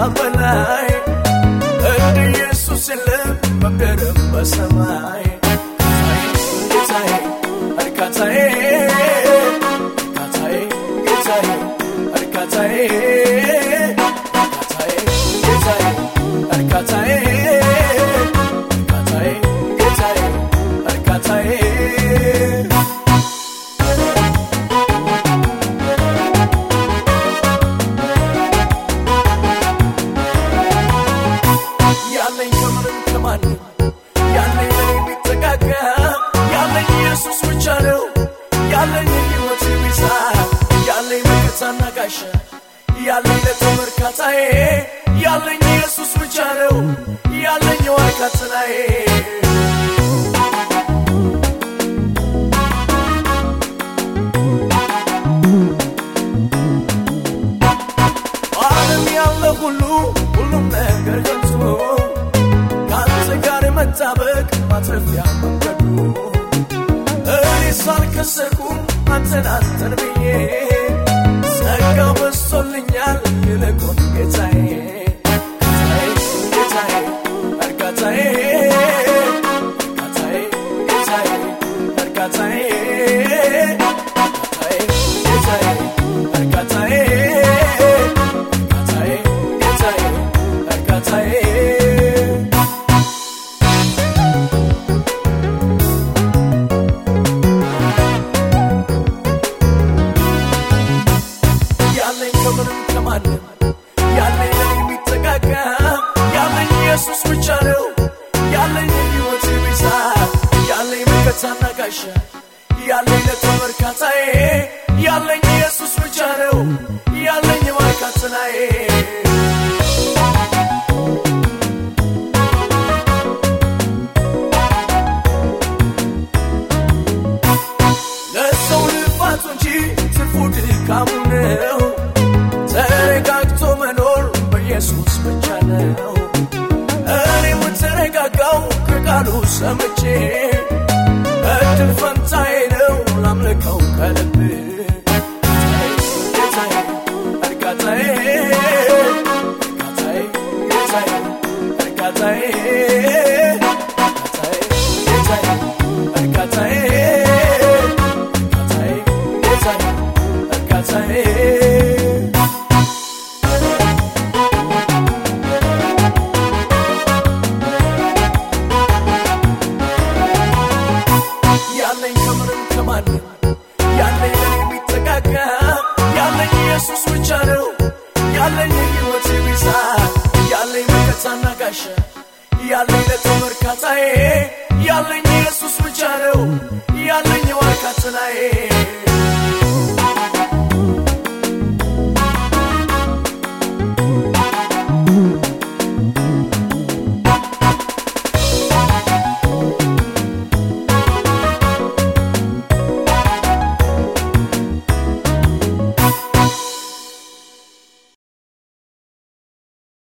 ከሀሳብ በላይ እንደ ኢየሱስ የለም በምድርም በሰማይ። ጌታዬ እርካታዬ ከማንም ያለኝ ለኔ የሚጠጋጋ ያለኝ ኢየሱስ ብቻ ነው። ያለኝ የሕይወት ቤዛ ያለኝ መከታና ጋሻ ያለኝ ለተመርካታዬ ያለኝ ኢየሱስ ብቻ ነው። ያለኝ የዋርካ መጣበቅ ማትረፊያ መንገዱ። እኔ ሳልከሰርኩም አንተን አንተን ብዬ ከምንም ከማንም ያለኝ ለኔ የሚጠጋጋ ያለኝ ኢየሱስ ብቻ ነው። ያለኝ የሕይወት ቤዛ ያለኝ መከታና ጋሻ ያለኝ ለተመርካታዬ ያለኝ ከቃሉ ሰምቼ እድል ፈንታዬ ከማንም ያለኝ የሚጠጋጋ ያለኝ ኢየሱስ ብቻ ነው። ያለኝ የሕይወት ቤዛ ያለኝ መከታና ጋሻ ያለኝ ለተመርካታዬ ያለኝ ኢየሱስ ብቻ ነው። ያለኝ የዋርካ ጥላዬ